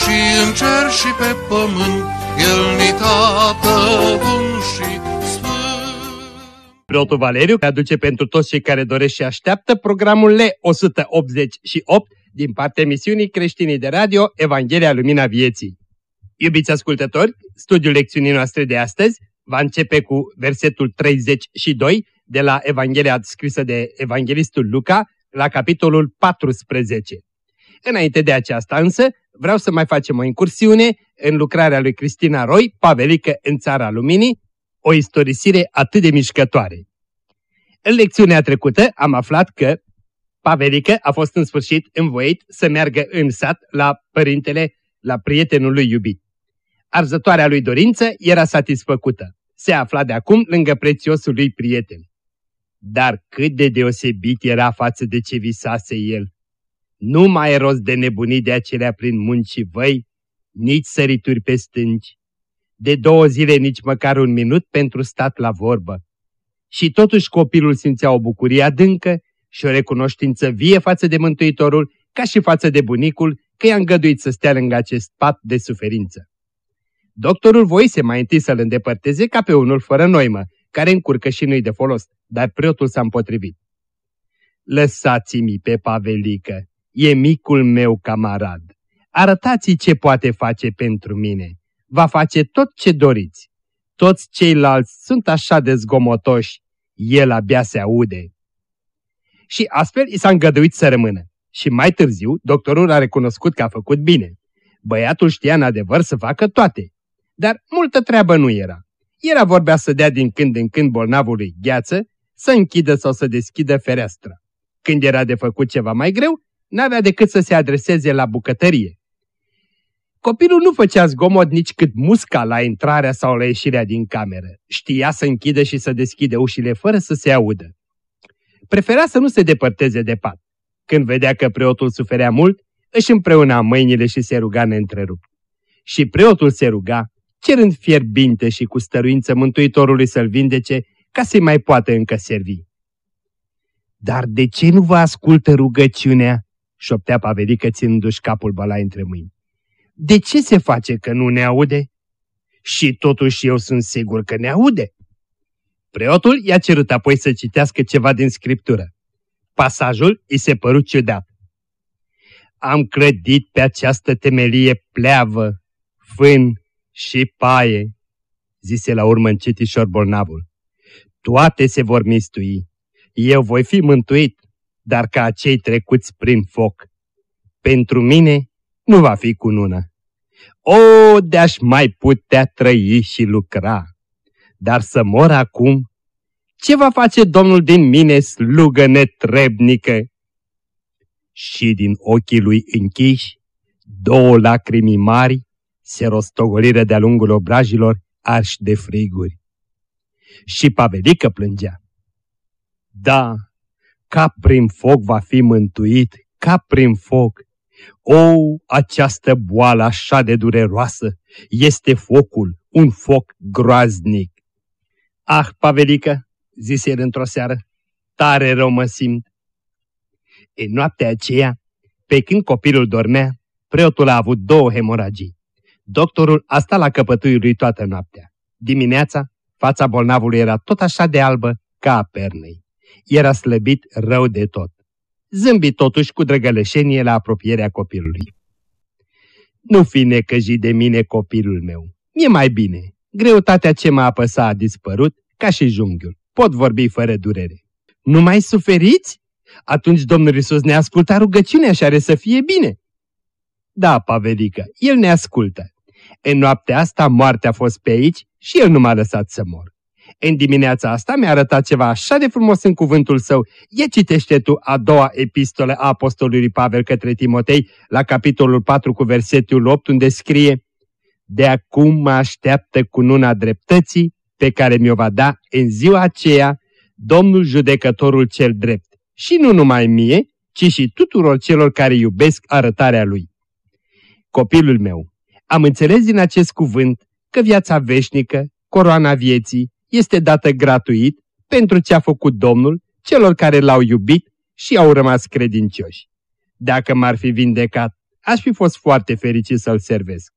și în cer și pe pământ, El ni tată bun și sfânt. Preotul Valeriu aduce pentru toți cei care doresc și așteaptă programul L188 din partea emisiunii creștinii de radio Evanghelia Lumina Vieții. Iubiți ascultători, studiul lecțiunii noastre de astăzi va începe cu versetul 32 de la Evanghelia scrisă de Evanghelistul Luca la capitolul 14. Înainte de aceasta însă, vreau să mai facem o incursiune în lucrarea lui Cristina Roy, Pavelică în Țara Luminii, o istorisire atât de mișcătoare. În lecțiunea trecută am aflat că Pavelică a fost în sfârșit învoit să meargă în sat la părintele, la prietenul lui iubit. Arzătoarea lui dorință era satisfăcută. Se afla de acum lângă prețiosul lui prieten. Dar cât de deosebit era față de ce visase el. Nu mai e rost de nebunii de acelea prin munci și văi, nici sărituri pe stânci. De două zile nici măcar un minut pentru stat la vorbă. Și totuși copilul simțea o bucurie adâncă și o recunoștință vie față de Mântuitorul, ca și față de bunicul, că i-a îngăduit să stea lângă acest pat de suferință. Doctorul voise mai întâi să-l îndepărteze ca pe unul fără noimă, care încurcă și nu-i de folos, dar preotul s-a împotrivit. Lăsați-mi pe Pavelică, e micul meu camarad. Arătați-i ce poate face pentru mine. Va face tot ce doriți. Toți ceilalți sunt așa de zgomotoși, el abia se aude. Și astfel i s-a îngăduit să rămână. Și mai târziu, doctorul a recunoscut că a făcut bine. Băiatul știa în adevăr să facă toate. Dar multă treabă nu era. Era vorbea să dea din când în când bolnavului gheață, să închidă sau să deschidă fereastra. Când era de făcut ceva mai greu, n-avea decât să se adreseze la bucătărie. Copilul nu făcea zgomot nici cât musca la intrarea sau la ieșirea din cameră. Știa să închidă și să deschide ușile fără să se audă. Prefera să nu se depărteze de pat. Când vedea că preotul suferea mult, își împreuna mâinile și se ruga neîntrerupt. Și preotul se ruga, cerând fierbinte și cu stăruință Mântuitorului să-l vindece, ca să-i mai poată încă servi. Dar de ce nu vă ascultă rugăciunea?" Șoptea Pavelică ținându-și capul bălai între mâini. De ce se face că nu ne aude? Și totuși eu sunt sigur că ne aude. Preotul i-a cerut apoi să citească ceva din scriptură. Pasajul îi se părut ciudat. Am credit pe această temelie pleavă, fân și paie, zise la urmă încetișor bolnavul. Toate se vor mistui. Eu voi fi mântuit, dar ca acei trecuți prin foc. Pentru mine nu va fi cunună. O, de-aș mai putea trăi și lucra, dar să mor acum, ce va face Domnul din mine, slugă netrebnică? Și din ochii lui închiși, două lacrimi mari se rostogoliră de-a lungul obrajilor arși de friguri. Și Pavelică plângea. Da, ca prin foc va fi mântuit, ca prin foc, o, această boală așa de dureroasă este focul, un foc groaznic. Ah, Pavelică, zise el într-o seară, tare rău mă simt. În noaptea aceea, pe când copilul dormea, preotul a avut două hemoragii. Doctorul a stat la căpătâiul lui toată noaptea. Dimineața, fața bolnavului era tot așa de albă ca a pernei. Era slăbit rău de tot zâmbi totuși cu drăgălășenie la apropierea copilului. Nu fi necăjit de mine, copilul meu. E mai bine. Greutatea ce m-a apăsat a dispărut, ca și junghiul. Pot vorbi fără durere. Nu mai suferiți? Atunci Domnul Iisus ne ascultă rugăciunea și are să fie bine. Da, Pavelică, El ne ascultă. În noaptea asta moartea a fost pe aici și El nu m-a lăsat să mor. În dimineața asta mi-a arătat ceva așa de frumos în cuvântul său. E citește tu a doua epistolă a apostolului Pavel către Timotei, la capitolul 4 cu versetul 8, unde scrie De acum mă așteaptă cu nuna dreptății, pe care mi-o va da în ziua aceea Domnul judecătorul cel drept. Și nu numai mie, ci și tuturor celor care iubesc arătarea lui. Copilul meu, am înțeles din acest cuvânt că viața veșnică, coroana vieții, este dată gratuit pentru ce a făcut Domnul celor care l-au iubit și au rămas credincioși. Dacă m-ar fi vindecat, aș fi fost foarte fericit să-l servesc.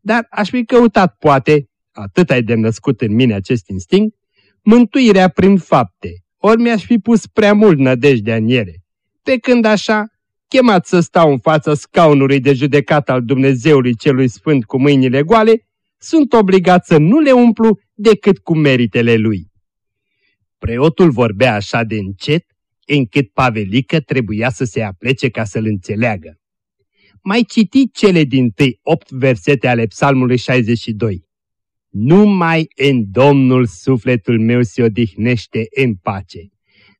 Dar aș fi căutat, poate, atât ai de născut în mine acest instinct, mântuirea prin fapte, ori mi-aș fi pus prea mult nădejdea în ele. Pe când așa, chemat să stau în fața scaunului de judecat al Dumnezeului celui Sfânt cu mâinile goale, sunt obligat să nu le umplu decât cu meritele lui. Preotul vorbea așa de încet, încât Pavelică trebuia să se aplece ca să-l înțeleagă. Mai citi cele din tâi opt versete ale psalmului 62. Numai în Domnul sufletul meu se odihnește în pace.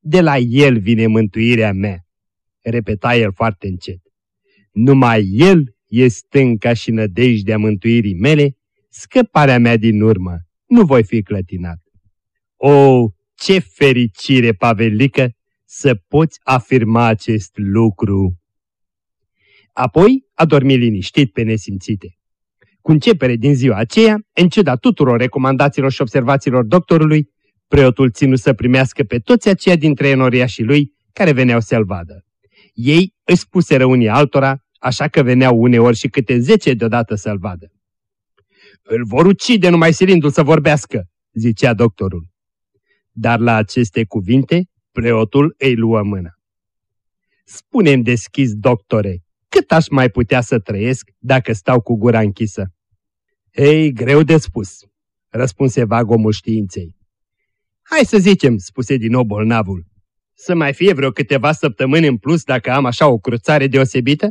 De la El vine mântuirea mea. Repeta el foarte încet. Numai El e stânca și nădejdea mântuirii mele, scăparea mea din urmă. Nu voi fi clătinat. O, ce fericire, Pavelică, să poți afirma acest lucru! Apoi a dormit liniștit pe nesimțite. Cu începere din ziua aceea, în ciuda tuturor recomandațiilor și observațiilor doctorului, preotul ținu să primească pe toți aceia dintre enoriașii lui care veneau să-l vadă. Ei își spuseră unii altora, așa că veneau uneori și câte zece deodată să-l vadă. Îl vor ucide numai silindu să vorbească, zicea doctorul. Dar la aceste cuvinte, preotul îi luă mâna. Spune-mi deschis, doctore, cât aș mai putea să trăiesc dacă stau cu gura închisă? Ei, greu de spus, răspunse vagomul științei. Hai să zicem, spuse din nou bolnavul, să mai fie vreo câteva săptămâni în plus dacă am așa o cruțare deosebită?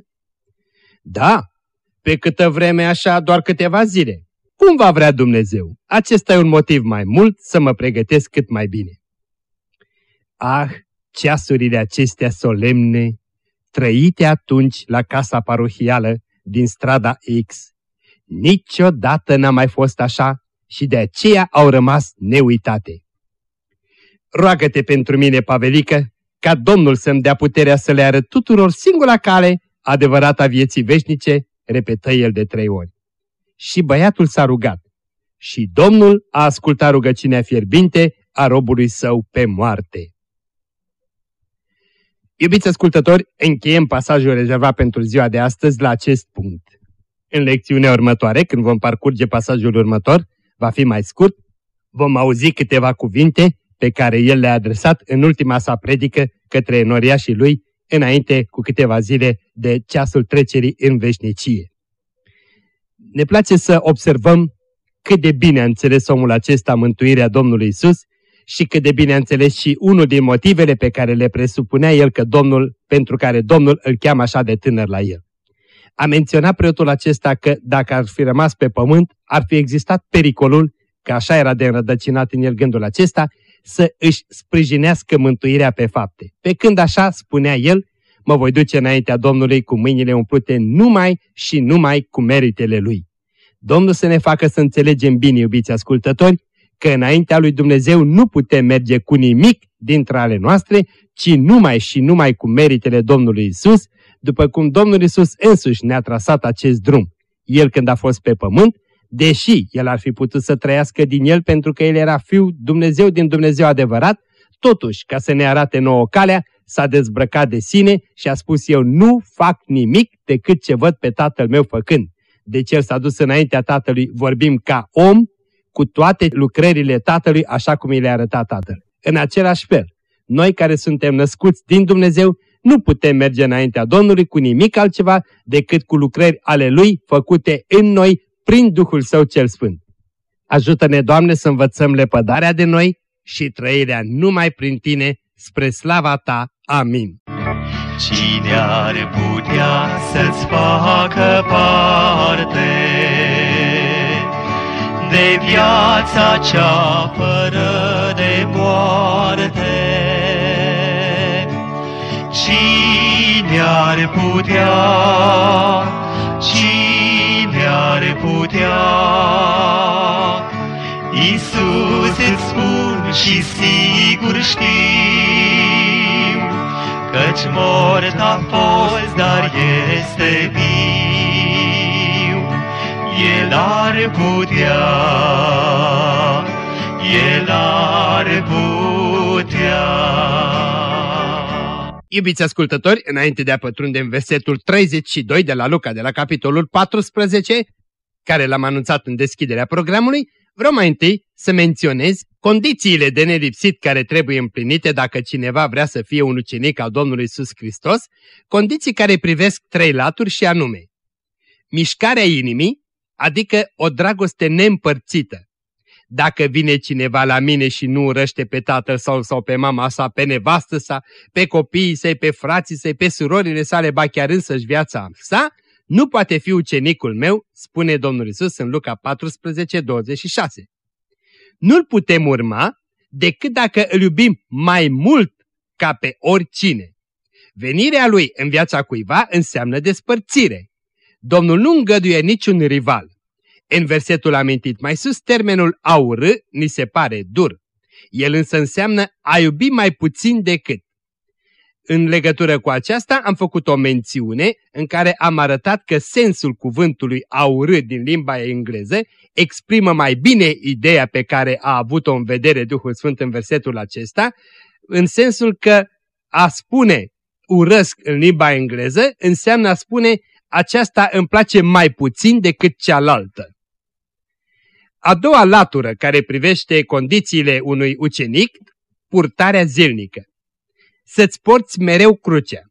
Da, pe câtă vreme așa doar câteva zile. Cum va vrea Dumnezeu? Acesta e un motiv mai mult să mă pregătesc cât mai bine. Ah, ceasurile acestea solemne, trăite atunci la casa parohială din strada X. Niciodată n-a mai fost așa și de aceea au rămas neuitate. Roagă-te pentru mine, Pavelică, ca Domnul să-mi dea puterea să le arăt tuturor singura cale, adevărata vieții veșnice, repetă el de trei ori. Și băiatul s-a rugat. Și Domnul a ascultat rugăciunea fierbinte a robului său pe moarte. Iubiți ascultători, încheiem pasajul rezervat pentru ziua de astăzi la acest punct. În lecțiunea următoare, când vom parcurge pasajul următor, va fi mai scurt, vom auzi câteva cuvinte pe care el le-a adresat în ultima sa predică către noriașii lui, înainte cu câteva zile de ceasul trecerii în veșnicie. Ne place să observăm cât de bine a înțeles omul acesta mântuirea Domnului Isus și cât de bine a înțeles și unul din motivele pe care le presupunea el că Domnul, pentru care Domnul îl cheamă așa de tânăr la el. A menționat preotul acesta că dacă ar fi rămas pe pământ, ar fi existat pericolul, că așa era de înrădăcinat în el gândul acesta, să își sprijinească mântuirea pe fapte. Pe când așa spunea el, mă voi duce înaintea Domnului cu mâinile umplute numai și numai cu meritele Lui. Domnul să ne facă să înțelegem bine, iubiți ascultători, că înaintea lui Dumnezeu nu putem merge cu nimic dintre ale noastre, ci numai și numai cu meritele Domnului Isus, după cum Domnul Isus însuși ne-a trasat acest drum. El când a fost pe pământ, deși el ar fi putut să trăiască din el pentru că el era fiul Dumnezeu din Dumnezeu adevărat, totuși, ca să ne arate nouă calea, s-a dezbrăcat de sine și a spus eu nu fac nimic decât ce văd pe tatăl meu făcând. Deci el s-a dus înaintea tatălui, vorbim ca om, cu toate lucrările tatălui așa cum îi le-a arătat tatăl. În același fel, noi care suntem născuți din Dumnezeu, nu putem merge înaintea Domnului cu nimic altceva decât cu lucrări ale Lui făcute în noi prin Duhul Său cel Sfânt. Ajută-ne, Doamne, să învățăm lepădarea de noi și trăirea numai prin Tine, spre slava Ta. Amin. Cine ar putea să-ți facă parte de viața cea fără de moarte. Cine ar putea, cine ar putea, Iisus îți spun și sigur știu, Căci mort a fost, dar este viu. El ar putea, El ar putea. Iubiți ascultători, înainte de a pătrunde în versetul 32 de la Luca, de la capitolul 14, care l-am anunțat în deschiderea programului, vreau mai întâi să menționez condițiile de nelipsit care trebuie împlinite dacă cineva vrea să fie un ucenic al Domnului Isus Hristos, condiții care privesc trei laturi și anume mișcarea inimii, adică o dragoste neîmpărțită. Dacă vine cineva la mine și nu urăște pe tatăl sau, sau pe mama sa, pe nevastă sa, pe copiii săi, pe frații săi, pe surorile sale, ba chiar însăși viața sa, nu poate fi ucenicul meu, spune Domnul Isus în Luca 14, 26. Nu-l putem urma decât dacă îl iubim mai mult ca pe oricine. Venirea lui în viața cuiva înseamnă despărțire. Domnul nu îngăduie niciun rival. În versetul amintit mai sus, termenul a urâ ni se pare dur. El însă înseamnă a iubi mai puțin decât. În legătură cu aceasta am făcut o mențiune în care am arătat că sensul cuvântului a urât din limba engleză exprimă mai bine ideea pe care a avut-o în vedere Duhul Sfânt în versetul acesta, în sensul că a spune urăsc în limba engleză înseamnă a spune aceasta îmi place mai puțin decât cealaltă. A doua latură care privește condițiile unui ucenic, purtarea zilnică. Să-ți porți mereu crucea.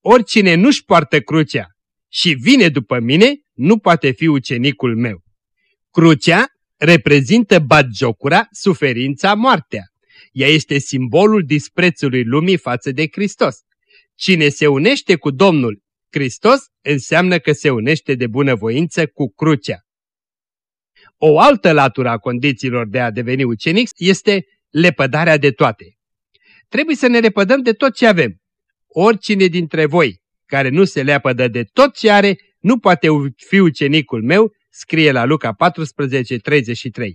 Oricine nu-și poartă crucea și vine după mine, nu poate fi ucenicul meu. Crucea reprezintă batjocura, suferința, moartea. Ea este simbolul disprețului lumii față de Hristos. Cine se unește cu Domnul Hristos înseamnă că se unește de bunăvoință cu crucea. O altă latură a condițiilor de a deveni ucenic este lepădarea de toate. Trebuie să ne repădăm de tot ce avem. Oricine dintre voi care nu se leapădă de tot ce are, nu poate fi ucenicul meu, scrie la Luca 14:33.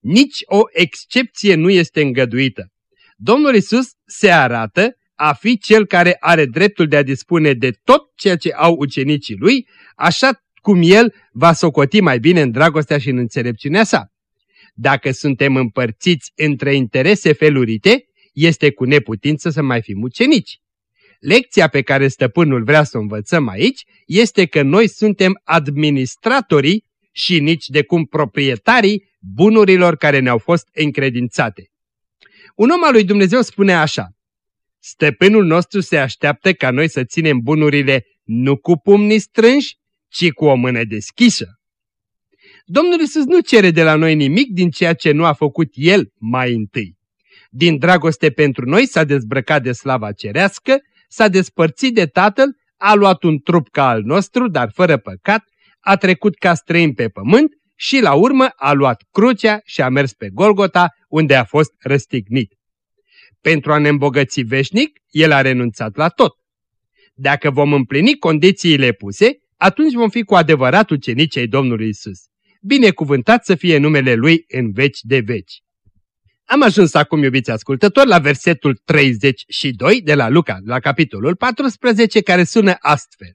Nici o excepție nu este îngăduită. Domnul Isus se arată a fi cel care are dreptul de a dispune de tot ceea ce au ucenicii lui, așa cum el va socoti mai bine în dragostea și în înțelepciunea sa. Dacă suntem împărțiți între interese felurite, este cu neputință să mai fim ucenici. Lecția pe care stăpânul vrea să o învățăm aici este că noi suntem administratorii și nici de cum proprietarii bunurilor care ne-au fost încredințate. Un om al lui Dumnezeu spune așa, Stăpânul nostru se așteaptă ca noi să ținem bunurile nu cu pumnii strânși, ci cu o mână deschisă. Domnul Iisus nu cere de la noi nimic din ceea ce nu a făcut El mai întâi. Din dragoste pentru noi s-a dezbrăcat de slava cerească, s-a despărțit de Tatăl, a luat un trup ca al nostru, dar fără păcat, a trecut ca străin pe pământ și la urmă a luat crucea și a mers pe Golgota, unde a fost răstignit. Pentru a ne îmbogăți veșnic, el a renunțat la tot. Dacă vom împlini condițiile puse, atunci vom fi cu adevărat ucenicii Domnului Isus. Binecuvântat să fie numele Lui în veci de veci. Am ajuns acum, iubiți ascultători, la versetul 32 de la Luca, la capitolul 14, care sună astfel.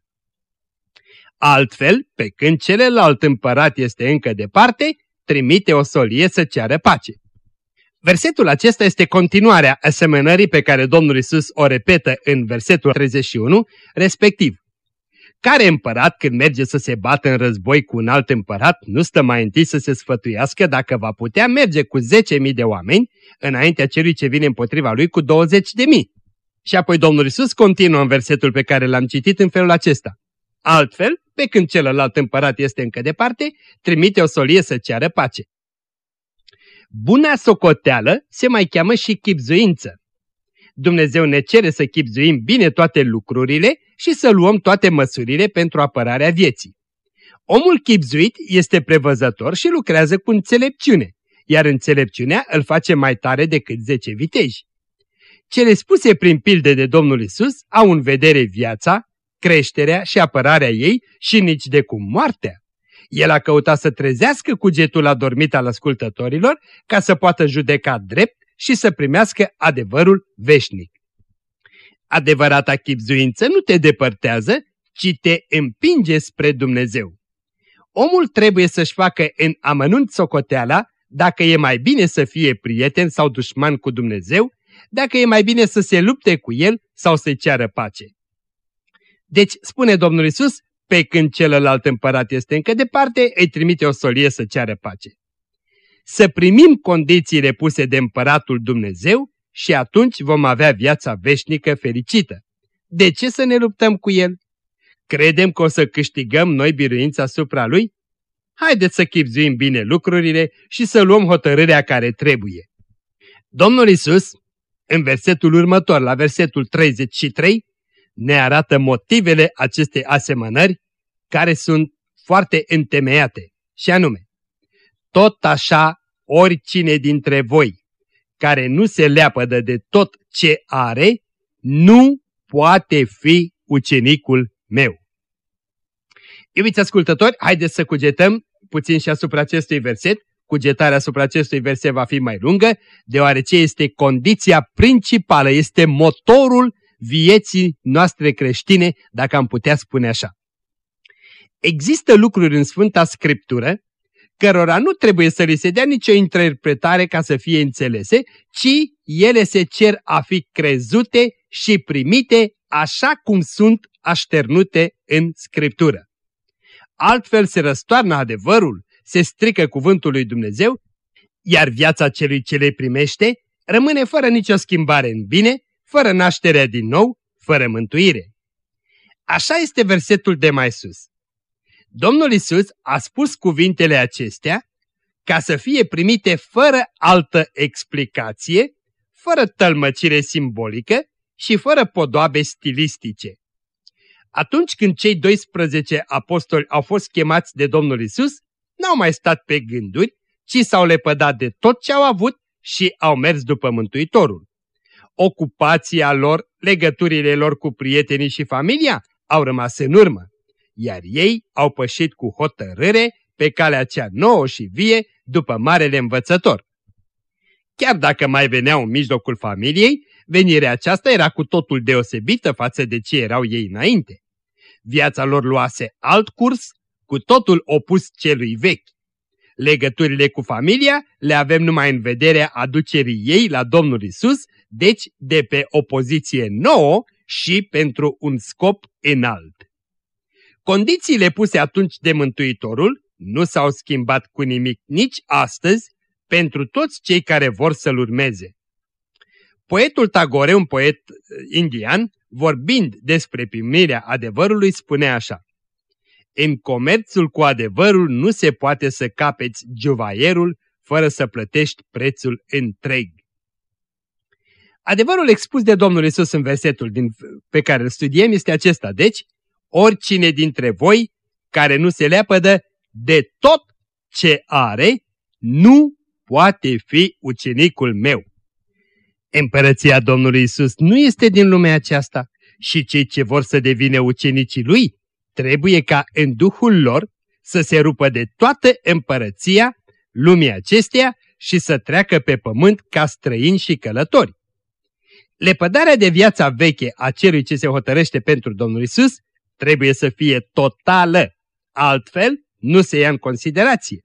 Altfel, pe când celălalt împărat este încă departe, trimite o solie să ceară pace. Versetul acesta este continuarea asemănării pe care Domnul Isus o repetă în versetul 31, respectiv. Care împărat când merge să se bată în război cu un alt împărat nu stă mai întâi să se sfătuiască dacă va putea merge cu 10.000 de oameni înaintea celui ce vine împotriva lui cu 20.000? Și apoi Domnul Isus continuă în versetul pe care l-am citit în felul acesta. Altfel, pe când celălalt împărat este încă departe, trimite o solie să ceară pace. Buna socoteală se mai cheamă și chipzuință. Dumnezeu ne cere să chipzuim bine toate lucrurile și să luăm toate măsurile pentru apărarea vieții. Omul chipzuit este prevăzător și lucrează cu înțelepciune, iar înțelepciunea îl face mai tare decât zece viteji. Cele spuse prin pilde de Domnul Isus au în vedere viața, creșterea și apărarea ei și nici de cum moartea. El a căutat să trezească cugetul adormit al ascultătorilor ca să poată judeca drept și să primească adevărul veșnic. Adevărata chipzuință nu te depărtează, ci te împinge spre Dumnezeu. Omul trebuie să-și facă în amănunt socoteala dacă e mai bine să fie prieten sau dușman cu Dumnezeu, dacă e mai bine să se lupte cu el sau să-i ceară pace. Deci, spune Domnul Isus, pe când celălalt împărat este încă departe, îi trimite o solie să ceară pace. Să primim condițiile puse de împăratul Dumnezeu și atunci vom avea viața veșnică fericită. De ce să ne luptăm cu el? Credem că o să câștigăm noi biruința asupra lui? Haideți să chipzuim bine lucrurile și să luăm hotărârea care trebuie. Domnul Isus, în versetul următor, la versetul 33, ne arată motivele acestei asemănări care sunt foarte întemeiate, și anume, tot așa oricine dintre voi care nu se leapădă de tot ce are, nu poate fi ucenicul meu. Iubiți ascultători, haideți să cugetăm puțin și asupra acestui verset. Cugetarea asupra acestui verset va fi mai lungă, deoarece este condiția principală, este motorul vieții noastre creștine, dacă am putea spune așa. Există lucruri în Sfânta Scriptură cărora nu trebuie să li se dea nicio interpretare ca să fie înțelese, ci ele se cer a fi crezute și primite așa cum sunt așternute în Scriptură. Altfel se răstoarnă adevărul, se strică cuvântul lui Dumnezeu, iar viața celui ce le primește rămâne fără nicio schimbare în bine, fără nașterea din nou, fără mântuire. Așa este versetul de mai sus. Domnul Isus a spus cuvintele acestea ca să fie primite fără altă explicație, fără tălmăcire simbolică și fără podoabe stilistice. Atunci când cei 12 apostoli au fost chemați de Domnul Isus, n-au mai stat pe gânduri, ci s-au lepădat de tot ce au avut și au mers după Mântuitorul. Ocupația lor, legăturile lor cu prietenii și familia au rămas în urmă iar ei au pășit cu hotărâre pe calea cea nouă și vie după marele învățător. Chiar dacă mai veneau în mijlocul familiei, venirea aceasta era cu totul deosebită față de ce erau ei înainte. Viața lor luase alt curs, cu totul opus celui vechi. Legăturile cu familia le avem numai în vederea aducerii ei la Domnul Isus, deci de pe o poziție nouă și pentru un scop înalt. Condițiile puse atunci de Mântuitorul nu s-au schimbat cu nimic nici astăzi pentru toți cei care vor să-L urmeze. Poetul Tagore, un poet uh, indian, vorbind despre primirea adevărului, spune așa. În comerțul cu adevărul nu se poate să capeți juvaierul fără să plătești prețul întreg. Adevărul expus de Domnul Isus în versetul din, pe care îl studiem este acesta, deci, oricine dintre voi care nu se leapădă de tot ce are, nu poate fi ucenicul meu. Împărăția Domnului Isus nu este din lumea aceasta și cei ce vor să devină ucenicii Lui trebuie ca în Duhul lor să se rupă de toată împărăția lumii acesteia și să treacă pe pământ ca străini și călători. Lepădarea de viața veche a celui ce se hotărăște pentru Domnul Isus trebuie să fie totală, altfel nu se ia în considerație.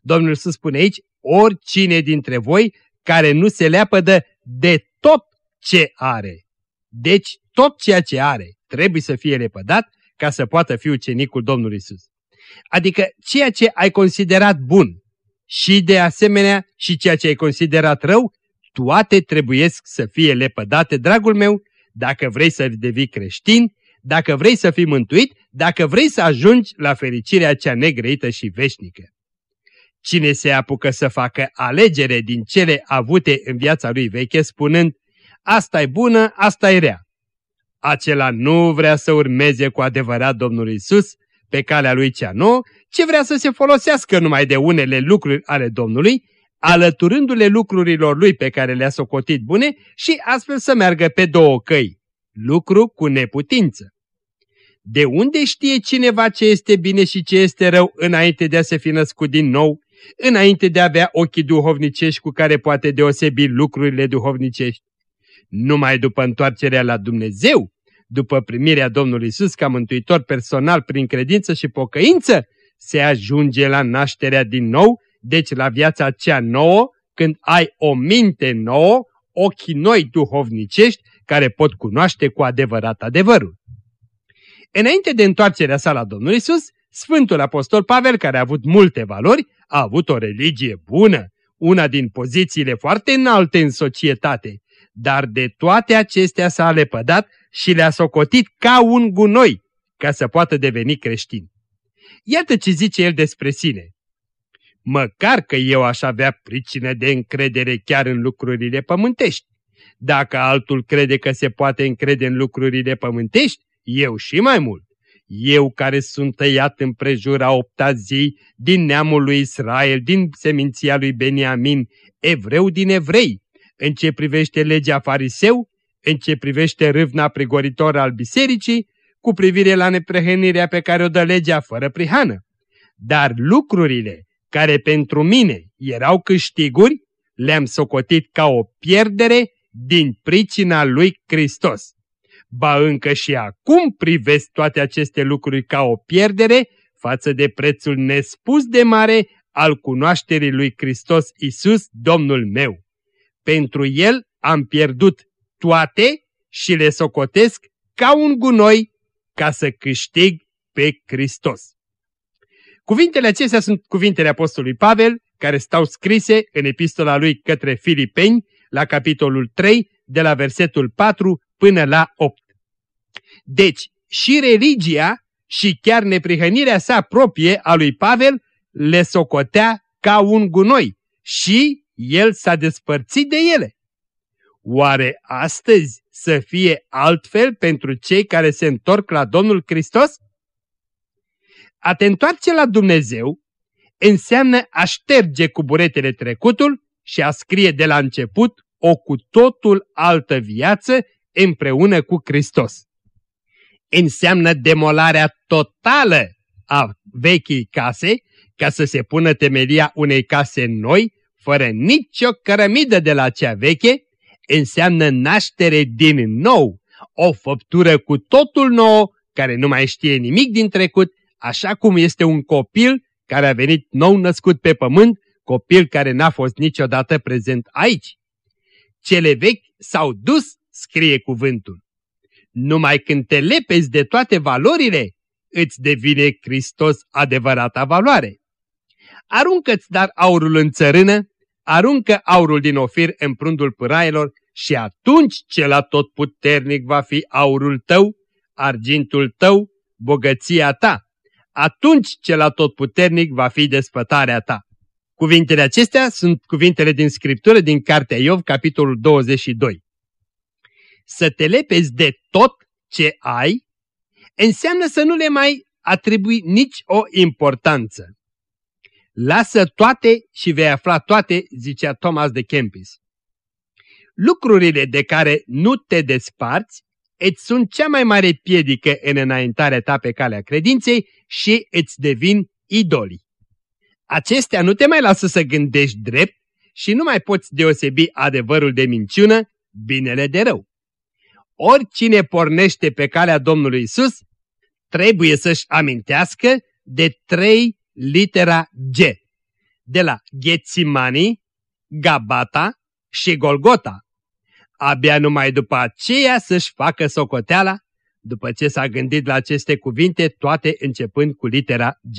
Domnul Iisus spune aici, oricine dintre voi care nu se leapădă de tot ce are. Deci tot ceea ce are trebuie să fie lepădat ca să poată fi ucenicul Domnului Isus. Adică ceea ce ai considerat bun și de asemenea și ceea ce ai considerat rău, toate trebuiesc să fie lepădate, dragul meu, dacă vrei să devii creștin dacă vrei să fii mântuit, dacă vrei să ajungi la fericirea cea negrăită și veșnică. Cine se apucă să facă alegere din cele avute în viața lui veche, spunând, asta e bună, asta e rea. Acela nu vrea să urmeze cu adevărat Domnul Isus, pe calea lui cea nouă, ce vrea să se folosească numai de unele lucruri ale Domnului, alăturându-le lucrurilor lui pe care le-a socotit bune și astfel să meargă pe două căi, lucru cu neputință. De unde știe cineva ce este bine și ce este rău înainte de a se fi născut din nou, înainte de a avea ochii duhovnicești cu care poate deosebi lucrurile duhovnicești? Numai după întoarcerea la Dumnezeu, după primirea Domnului Isus ca mântuitor personal prin credință și pocăință, se ajunge la nașterea din nou, deci la viața cea nouă, când ai o minte nouă, ochii noi duhovnicești, care pot cunoaște cu adevărat adevărul. Înainte de întoarcerea sa la Domnul Isus, Sfântul Apostol Pavel, care a avut multe valori, a avut o religie bună, una din pozițiile foarte înalte în societate, dar de toate acestea s-a lepădat și le-a socotit ca un gunoi ca să poată deveni creștin. Iată ce zice el despre sine. Măcar că eu aș avea pricină de încredere chiar în lucrurile pământești. Dacă altul crede că se poate încrede în lucrurile pământești, eu și mai mult. Eu care sunt tăiat împrejura opta zi din neamul lui Israel, din seminția lui Beniamin, evreu din evrei, în ce privește legea fariseu, în ce privește râvna prigoritor al bisericii, cu privire la neprehenirea pe care o dă legea fără prihană. Dar lucrurile care pentru mine erau câștiguri, le-am socotit ca o pierdere din pricina lui Hristos. Ba încă și acum privesc toate aceste lucruri ca o pierdere față de prețul nespus de mare al cunoașterii lui Hristos Isus, Domnul meu. Pentru El am pierdut toate și le socotesc ca un gunoi ca să câștig pe Hristos. Cuvintele acestea sunt cuvintele Apostolului Pavel, care stau scrise în epistola lui către Filipeni, la capitolul 3, de la versetul 4 până la 8. Deci, și religia și chiar neprihănirea sa proprie a lui Pavel le socotea ca un gunoi și el s-a despărțit de ele. Oare astăzi să fie altfel pentru cei care se întorc la Domnul Hristos? A te întoarce la Dumnezeu înseamnă a șterge cu buretele trecutul și a scrie de la început o cu totul altă viață împreună cu Hristos. Înseamnă demolarea totală a vechii case ca să se pună temelia unei case noi, fără nicio cărămidă de la cea veche, înseamnă naștere din nou, o făptură cu totul nouă, care nu mai știe nimic din trecut, așa cum este un copil care a venit nou născut pe pământ, copil care n-a fost niciodată prezent aici. Cele vechi s-au dus, scrie cuvântul. Numai când te lepezi de toate valorile, îți devine Hristos adevărata valoare. Aruncă-ți dar aurul în țărână aruncă aurul din ofir în prundul pâraielor și atunci cel atotputernic va fi aurul tău, argintul tău, bogăția ta. Atunci cel atotputernic va fi despătarea ta. Cuvintele acestea sunt cuvintele din Scriptură din Cartea Iov, capitolul 22. Să te lepezi de tot ce ai înseamnă să nu le mai atribui nici o importanță. Lasă toate și vei afla toate, zicea Thomas de Kempis. Lucrurile de care nu te desparți îți sunt cea mai mare piedică în înaintarea ta pe calea credinței și îți devin idoli. Acestea nu te mai lasă să gândești drept și nu mai poți deosebi adevărul de minciună, binele de rău. Oricine pornește pe calea Domnului Isus, trebuie să-și amintească de trei litera G, de la Ghețimani, Gabata și Golgota. Abia numai după aceea să-și facă socoteala, după ce s-a gândit la aceste cuvinte, toate începând cu litera G.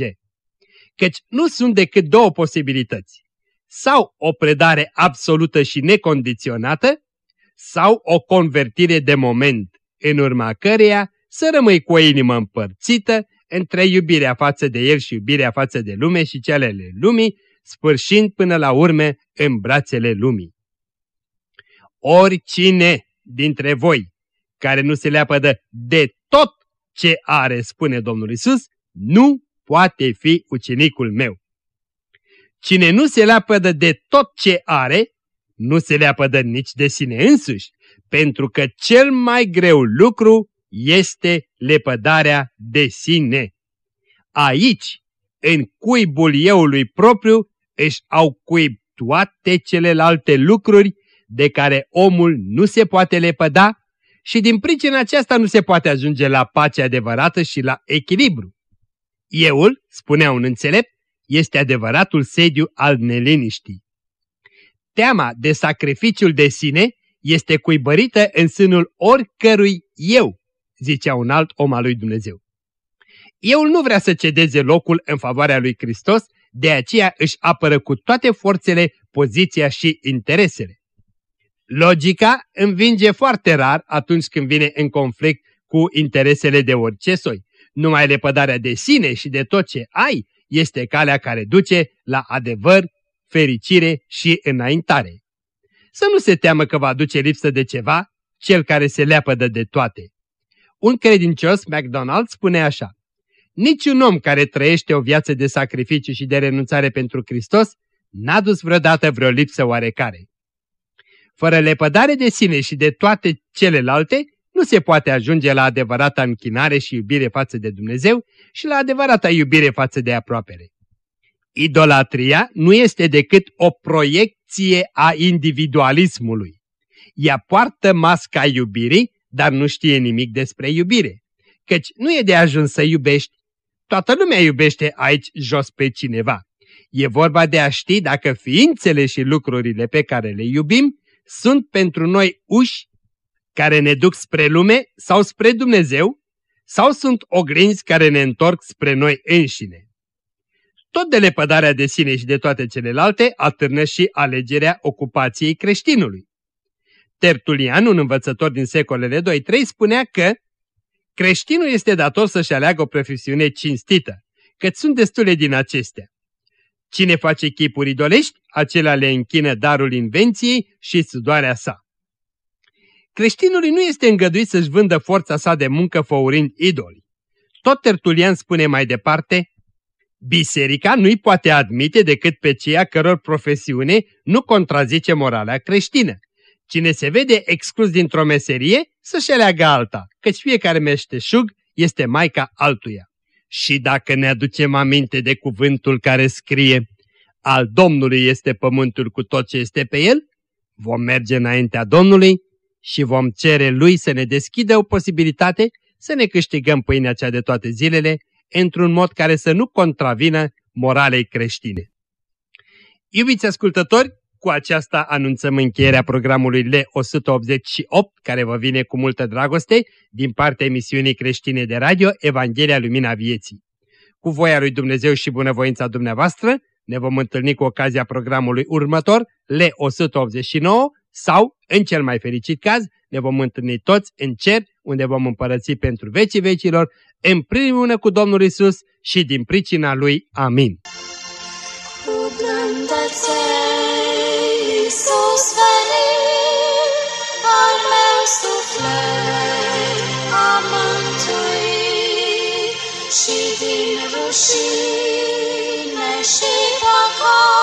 Căci nu sunt decât două posibilități. Sau o predare absolută și necondiționată, sau o convertire de moment, în urma căreia să rămâi cu o inimă împărțită între iubirea față de El și iubirea față de lume și celele lumii, sfârșind până la urme în brațele lumii. Oricine dintre voi care nu se leapădă de tot ce are, spune Domnul Isus, nu poate fi ucenicul meu. Cine nu se leapădă de tot ce are, nu se leapădă nici de sine însuși, pentru că cel mai greu lucru este lepădarea de sine. Aici, în cuibul euului propriu, își au cuib toate celelalte lucruri de care omul nu se poate lepăda și din pricina aceasta nu se poate ajunge la pace adevărată și la echilibru. Euul, spunea un înțelept, este adevăratul sediu al neliniștii. Teama de sacrificiul de sine este cuibărită în sânul oricărui eu, zicea un alt om al lui Dumnezeu. Euul nu vrea să cedeze locul în favoarea lui Hristos, de aceea își apără cu toate forțele poziția și interesele. Logica învinge foarte rar atunci când vine în conflict cu interesele de orice soi. Numai lepădarea de sine și de tot ce ai este calea care duce la adevăr, fericire și înaintare. Să nu se teamă că va aduce lipsă de ceva cel care se leapădă de toate. Un credincios, MacDonald, spune așa, Niciun om care trăiește o viață de sacrificiu și de renunțare pentru Hristos n-a dus vreodată vreo lipsă oarecare. Fără lepădare de sine și de toate celelalte, nu se poate ajunge la adevărata închinare și iubire față de Dumnezeu și la adevărata iubire față de aproapele. Idolatria nu este decât o proiecție a individualismului. Ea poartă masca iubirii, dar nu știe nimic despre iubire. Căci nu e de ajuns să iubești. Toată lumea iubește aici jos pe cineva. E vorba de a ști dacă ființele și lucrurile pe care le iubim sunt pentru noi uși care ne duc spre lume sau spre Dumnezeu, sau sunt oglinzi care ne întorc spre noi înșine. Tot de lepădarea de sine și de toate celelalte atârnă și alegerea ocupației creștinului. Tertulian, un învățător din secolele 2-3, spunea că creștinul este dator să-și aleagă o profesiune cinstită, căci sunt destule din acestea. Cine face chipuri idolești, acela le închină darul invenției și sudoarea sa. Creștinului nu este îngăduit să-și vândă forța sa de muncă făurind idoli. Tot Tertulian spune mai departe, Biserica nu-i poate admite decât pe ceea căror profesiune nu contrazice morala creștină. Cine se vede exclus dintr-o meserie, să-și aleagă alta, căci fiecare meșteșug este maica altuia. Și dacă ne aducem aminte de cuvântul care scrie, al Domnului este pământul cu tot ce este pe el, vom merge înaintea Domnului și vom cere Lui să ne deschidă o posibilitate să ne câștigăm pâinea cea de toate zilele într-un mod care să nu contravină moralei creștine. Iubiți ascultători, cu aceasta anunțăm încheierea programului L188, care vă vine cu multă dragoste din partea emisiunii creștine de radio Evanghelia Lumina Vieții. Cu voia lui Dumnezeu și bunăvoința dumneavoastră, ne vom întâlni cu ocazia programului următor, L189, sau, în cel mai fericit caz, ne vom întâlni toți în cer, unde vom împărăți pentru vecii vecilor, împreună cu Domnul Isus și din pricina Lui. Amin. Iisus și din rușine și păcat.